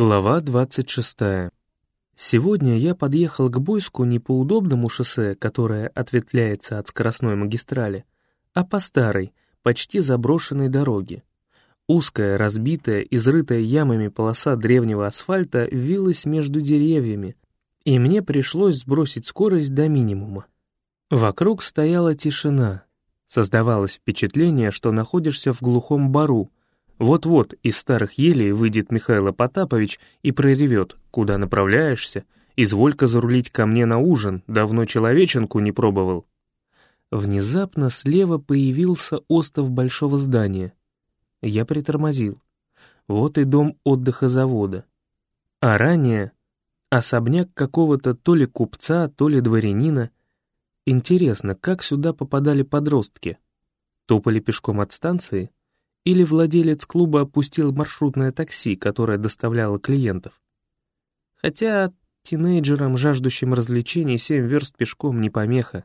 Глава 26. Сегодня я подъехал к Бойску не по удобному шоссе, которое ответвляется от скоростной магистрали, а по старой, почти заброшенной дороге. Узкая, разбитая, изрытая ямами полоса древнего асфальта вилась между деревьями, и мне пришлось сбросить скорость до минимума. Вокруг стояла тишина. Создавалось впечатление, что находишься в глухом бару — вот-вот из старых елей выйдет Михаил Потапович и проревет, куда направляешься, изволь-ка зарулить ко мне на ужин, давно человеченку не пробовал. Внезапно слева появился остов большого здания. Я притормозил. Вот и дом отдыха завода. А ранее особняк какого-то то ли купца, то ли дворянина. Интересно, как сюда попадали подростки? Топали пешком от станции? Или владелец клуба опустил маршрутное такси, которое доставляло клиентов. Хотя тинейджерам, жаждущим развлечений, семь верст пешком не помеха.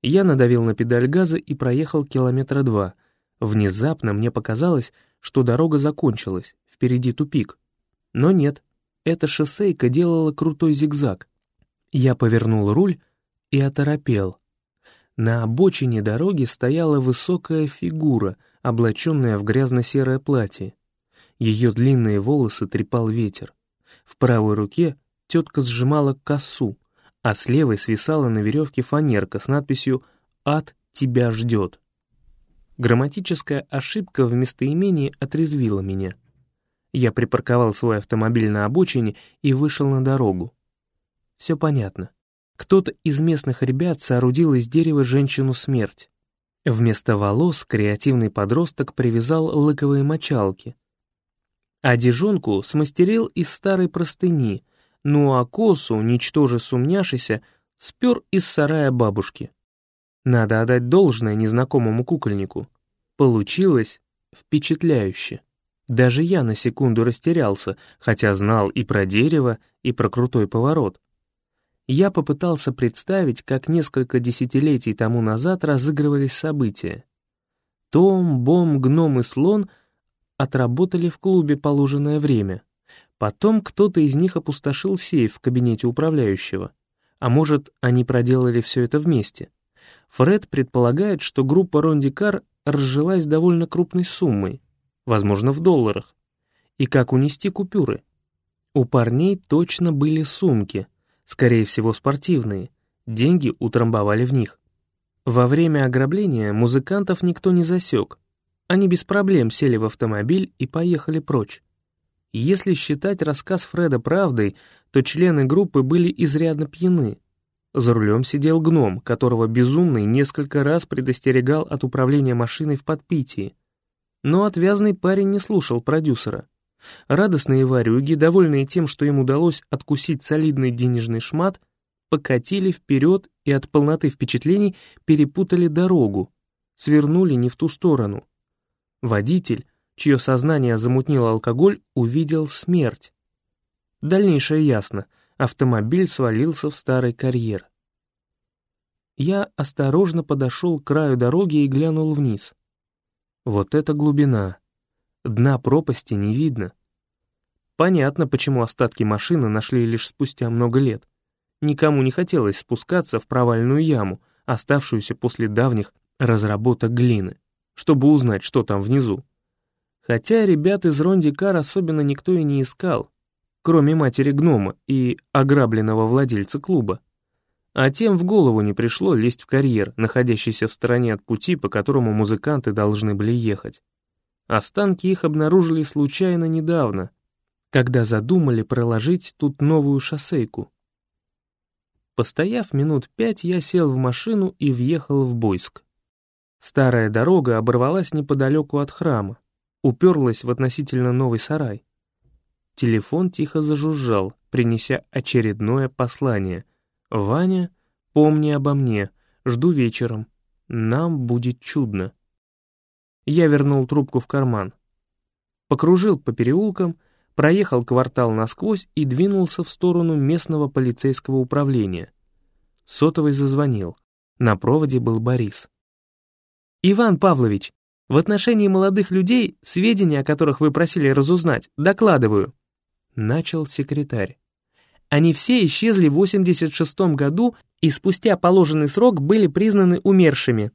Я надавил на педаль газа и проехал километра два. Внезапно мне показалось, что дорога закончилась, впереди тупик. Но нет, эта шоссейка делала крутой зигзаг. Я повернул руль и оторопел. На обочине дороги стояла высокая фигура — облаченная в грязно-серое платье. Ее длинные волосы трепал ветер. В правой руке тетка сжимала косу, а с левой свисала на веревке фанерка с надписью «Ад тебя ждет». Грамматическая ошибка в местоимении отрезвила меня. Я припарковал свой автомобиль на обочине и вышел на дорогу. Все понятно. Кто-то из местных ребят соорудил из дерева женщину-смерть. Вместо волос креативный подросток привязал лыковые мочалки. А дежонку смастерил из старой простыни, ну а косу, ничтоже сумняшися, спер из сарая бабушки. Надо отдать должное незнакомому кукольнику. Получилось впечатляюще. Даже я на секунду растерялся, хотя знал и про дерево, и про крутой поворот я попытался представить, как несколько десятилетий тому назад разыгрывались события. Том, Бом, Гном и Слон отработали в клубе положенное время. Потом кто-то из них опустошил сейф в кабинете управляющего. А может, они проделали все это вместе. Фред предполагает, что группа Ронди Кар разжилась довольно крупной суммой, возможно, в долларах. И как унести купюры? У парней точно были сумки, скорее всего спортивные, деньги утрамбовали в них. Во время ограбления музыкантов никто не засек. Они без проблем сели в автомобиль и поехали прочь. Если считать рассказ Фреда правдой, то члены группы были изрядно пьяны. За рулем сидел гном, которого безумный несколько раз предостерегал от управления машиной в подпитии. Но отвязный парень не слушал продюсера. Радостные варюги, довольные тем, что им удалось откусить солидный денежный шмат, покатили вперед и от полноты впечатлений перепутали дорогу, свернули не в ту сторону. Водитель, чье сознание замутнил алкоголь, увидел смерть. Дальнейшее ясно, автомобиль свалился в старый карьер. Я осторожно подошел к краю дороги и глянул вниз. Вот это глубина! Дна пропасти не видно. Понятно, почему остатки машины нашли лишь спустя много лет. Никому не хотелось спускаться в провальную яму, оставшуюся после давних разработок глины, чтобы узнать, что там внизу. Хотя ребят из Рондикар особенно никто и не искал, кроме матери гнома и ограбленного владельца клуба. А тем в голову не пришло лезть в карьер, находящийся в стороне от пути, по которому музыканты должны были ехать. Останки их обнаружили случайно недавно, когда задумали проложить тут новую шоссейку. Постояв минут пять, я сел в машину и въехал в Бойск. Старая дорога оборвалась неподалеку от храма, уперлась в относительно новый сарай. Телефон тихо зажужжал, принеся очередное послание. «Ваня, помни обо мне, жду вечером. Нам будет чудно». Я вернул трубку в карман. Покружил по переулкам, проехал квартал насквозь и двинулся в сторону местного полицейского управления. Сотовый зазвонил. На проводе был Борис. «Иван Павлович, в отношении молодых людей, сведения, о которых вы просили разузнать, докладываю». начал секретарь. Они все исчезли в 86 году и спустя положенный срок были признаны умершими.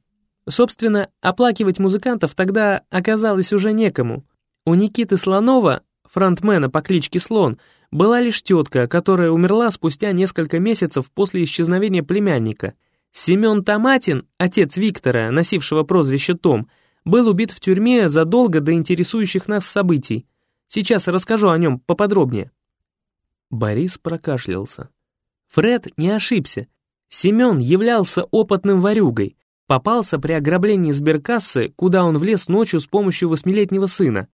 Собственно, оплакивать музыкантов тогда оказалось уже некому. У Никиты Слонова, фронтмена по кличке Слон, была лишь тетка, которая умерла спустя несколько месяцев после исчезновения племянника. Семен Томатин, отец Виктора, носившего прозвище Том, был убит в тюрьме задолго до интересующих нас событий. Сейчас расскажу о нем поподробнее. Борис прокашлялся. Фред не ошибся. Семен являлся опытным ворюгой, попался при ограблении сберкассы, куда он влез ночью с помощью восьмилетнего сына.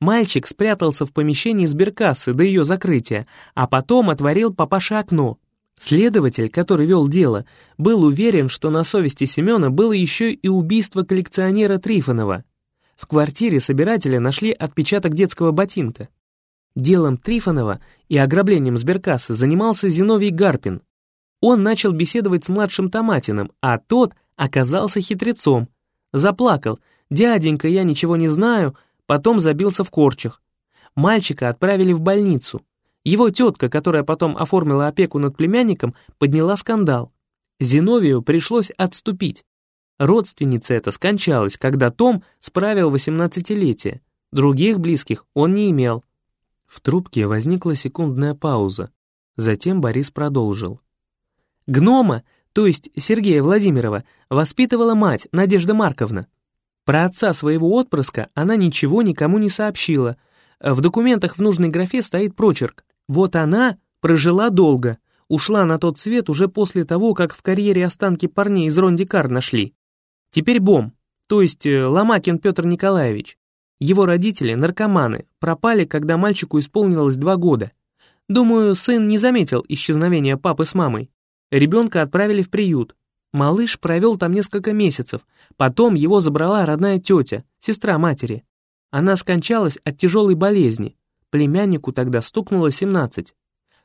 Мальчик спрятался в помещении сберкассы до ее закрытия, а потом отворил папаше окно. Следователь, который вел дело, был уверен, что на совести Семена было еще и убийство коллекционера Трифонова. В квартире собирателя нашли отпечаток детского ботинка. Делом Трифонова и ограблением сберкассы занимался Зиновий Гарпин. Он начал беседовать с младшим Томатиным, а тот оказался хитрецом. Заплакал «Дяденька, я ничего не знаю», потом забился в корчах. Мальчика отправили в больницу. Его тетка, которая потом оформила опеку над племянником, подняла скандал. Зиновию пришлось отступить. Родственница эта скончалась, когда Том справил 18-летие. Других близких он не имел. В трубке возникла секундная пауза. Затем Борис продолжил. «Гнома, то есть Сергея Владимирова, воспитывала мать, Надежда Марковна. Про отца своего отпрыска она ничего никому не сообщила. В документах в нужной графе стоит прочерк. Вот она прожила долго, ушла на тот свет уже после того, как в карьере останки парней из Рондикар нашли. Теперь Бом, то есть э, Ломакин Петр Николаевич. Его родители, наркоманы, пропали, когда мальчику исполнилось два года. Думаю, сын не заметил исчезновения папы с мамой. Ребенка отправили в приют. Малыш провел там несколько месяцев. Потом его забрала родная тетя, сестра матери. Она скончалась от тяжелой болезни. Племяннику тогда стукнуло 17.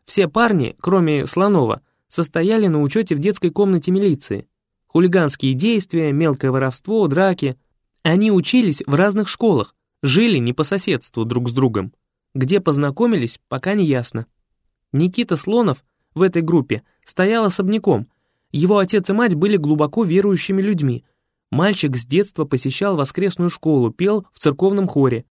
Все парни, кроме Слонова, состояли на учете в детской комнате милиции. Хулиганские действия, мелкое воровство, драки. Они учились в разных школах, Жили не по соседству друг с другом. Где познакомились, пока не ясно. Никита Слонов в этой группе стоял особняком. Его отец и мать были глубоко верующими людьми. Мальчик с детства посещал воскресную школу, пел в церковном хоре.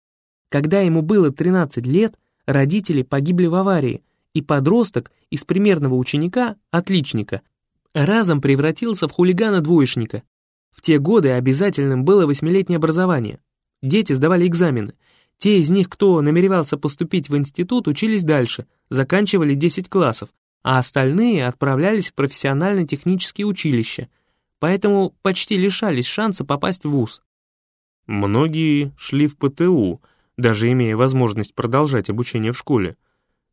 Когда ему было 13 лет, родители погибли в аварии, и подросток из примерного ученика, отличника, разом превратился в хулигана-двоечника. В те годы обязательным было восьмилетнее образование. Дети сдавали экзамены. Те из них, кто намеревался поступить в институт, учились дальше, заканчивали 10 классов, а остальные отправлялись в профессионально-технические училища, поэтому почти лишались шанса попасть в ВУЗ. Многие шли в ПТУ, даже имея возможность продолжать обучение в школе.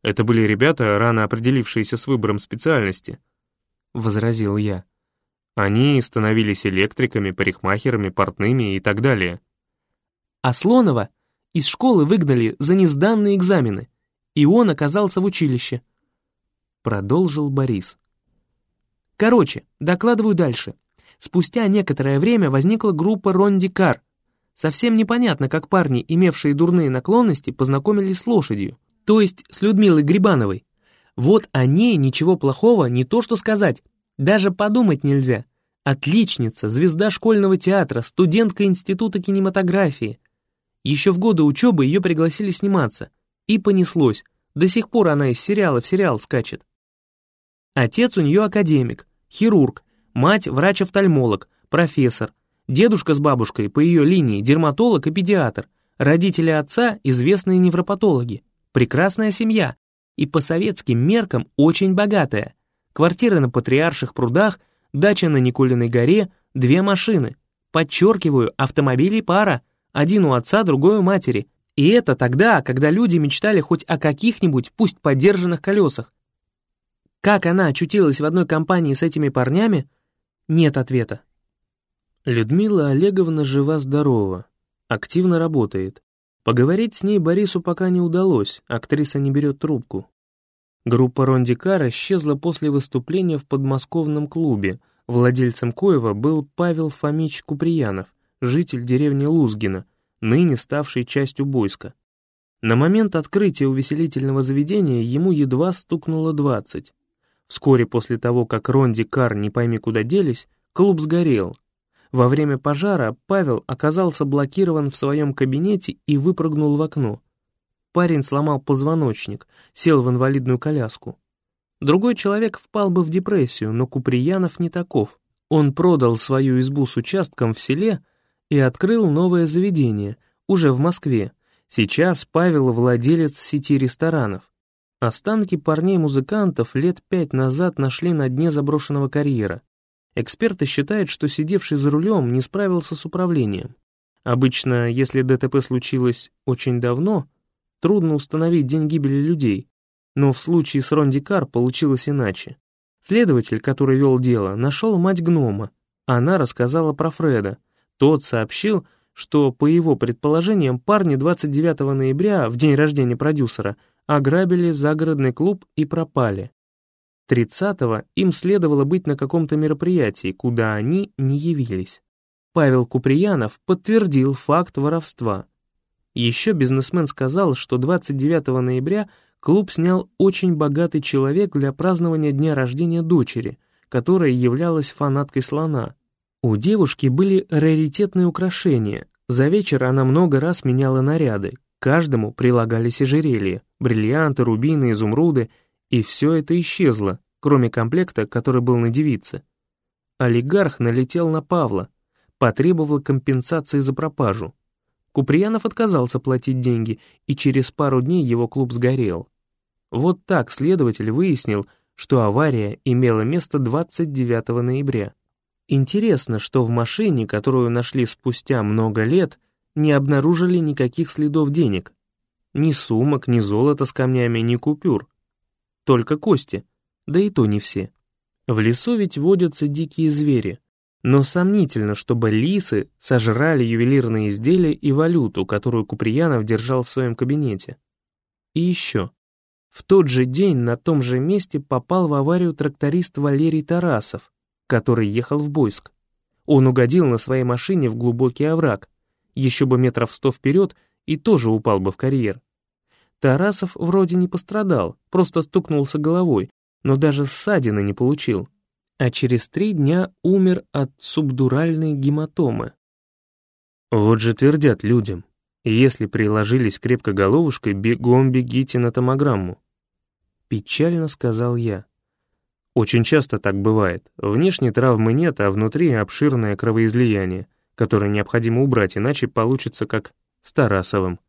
Это были ребята, рано определившиеся с выбором специальности. Возразил я. Они становились электриками, парикмахерами, портными и так далее а Слонова из школы выгнали за несданные экзамены, и он оказался в училище. Продолжил Борис. Короче, докладываю дальше. Спустя некоторое время возникла группа Ронди Кар. Совсем непонятно, как парни, имевшие дурные наклонности, познакомились с лошадью, то есть с Людмилой Грибановой. Вот о ней ничего плохого не то что сказать, даже подумать нельзя. Отличница, звезда школьного театра, студентка института кинематографии. Еще в годы учебы ее пригласили сниматься. И понеслось. До сих пор она из сериала в сериал скачет. Отец у нее академик, хирург, мать врач-офтальмолог, профессор, дедушка с бабушкой по ее линии дерматолог и педиатр, родители отца известные невропатологи. Прекрасная семья и по советским меркам очень богатая. Квартира на Патриарших прудах, дача на Николиной горе, две машины. Подчеркиваю, автомобилей пара, один у отца, другой у матери. И это тогда, когда люди мечтали хоть о каких-нибудь, пусть подержанных колесах. Как она очутилась в одной компании с этими парнями? Нет ответа. Людмила Олеговна жива-здорова, активно работает. Поговорить с ней Борису пока не удалось, актриса не берет трубку. Группа Рондикара исчезла после выступления в подмосковном клубе. Владельцем Коева был Павел Фомич Куприянов житель деревни Лузгина, ныне ставший частью Бойска. На момент открытия увеселительного заведения ему едва стукнуло 20. Вскоре после того, как Ронди Кар не пойми куда делись, клуб сгорел. Во время пожара Павел оказался блокирован в своем кабинете и выпрыгнул в окно. Парень сломал позвоночник, сел в инвалидную коляску. Другой человек впал бы в депрессию, но Куприянов не таков. Он продал свою избу с участком в селе и открыл новое заведение, уже в Москве. Сейчас Павел владелец сети ресторанов. Останки парней-музыкантов лет пять назад нашли на дне заброшенного карьера. Эксперты считают, что сидевший за рулем не справился с управлением. Обычно, если ДТП случилось очень давно, трудно установить день гибели людей, но в случае с Ронди Кар получилось иначе. Следователь, который вел дело, нашел мать гнома. Она рассказала про Фреда. Тот сообщил, что, по его предположениям, парни 29 ноября, в день рождения продюсера, ограбили загородный клуб и пропали. 30-го им следовало быть на каком-то мероприятии, куда они не явились. Павел Куприянов подтвердил факт воровства. Еще бизнесмен сказал, что 29 ноября клуб снял очень богатый человек для празднования дня рождения дочери, которая являлась фанаткой слона. У девушки были раритетные украшения. За вечер она много раз меняла наряды. К каждому прилагались ожерелья, бриллианты, рубины, изумруды, и все это исчезло, кроме комплекта, который был на девице. Олигарх налетел на Павла, потребовал компенсации за пропажу. Куприянов отказался платить деньги, и через пару дней его клуб сгорел. Вот так следователь выяснил, что авария имела место 29 ноября. Интересно, что в машине, которую нашли спустя много лет, не обнаружили никаких следов денег. Ни сумок, ни золота с камнями, ни купюр. Только кости, да и то не все. В лесу ведь водятся дикие звери, но сомнительно, чтобы лисы сожрали ювелирные изделия и валюту, которую Куприянов держал в своем кабинете. И еще. В тот же день на том же месте попал в аварию тракторист Валерий Тарасов, который ехал в Бойск. Он угодил на своей машине в глубокий овраг, еще бы метров сто вперед и тоже упал бы в карьер. Тарасов вроде не пострадал, просто стукнулся головой, но даже ссадины не получил а через три дня умер от субдуральной гематомы. Вот же твердят людям, если приложились крепко головушкой, бегом бегите на томограмму. Печально сказал я. Очень часто так бывает. Внешней травмы нет, а внутри обширное кровоизлияние, которое необходимо убрать, иначе получится как с Тарасовым.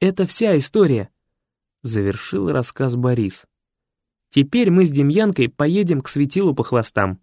«Это вся история», — завершил рассказ Борис. Теперь мы с Демьянкой поедем к светилу по хвостам.